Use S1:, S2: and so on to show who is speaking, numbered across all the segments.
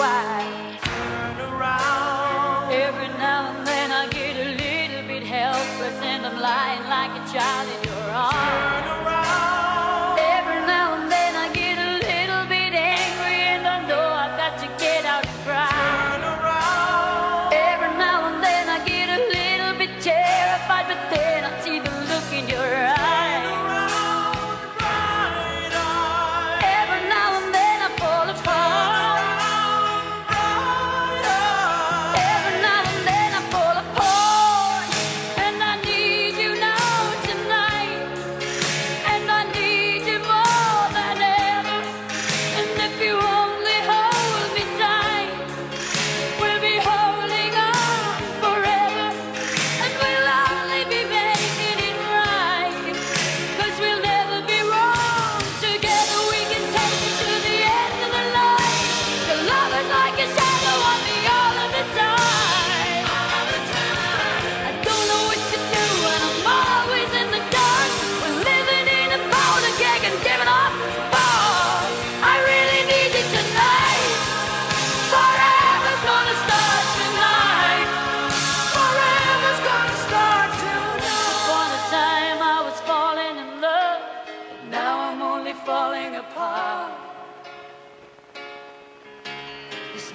S1: Of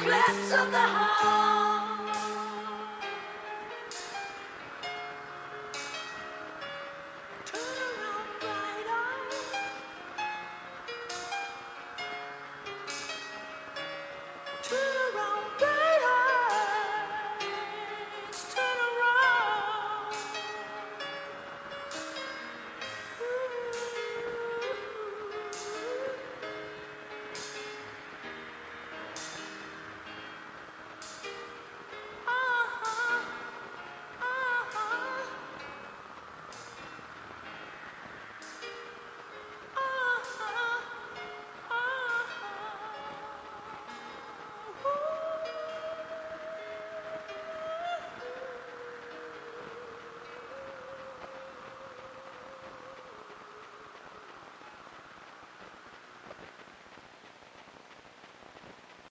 S1: A of the heart.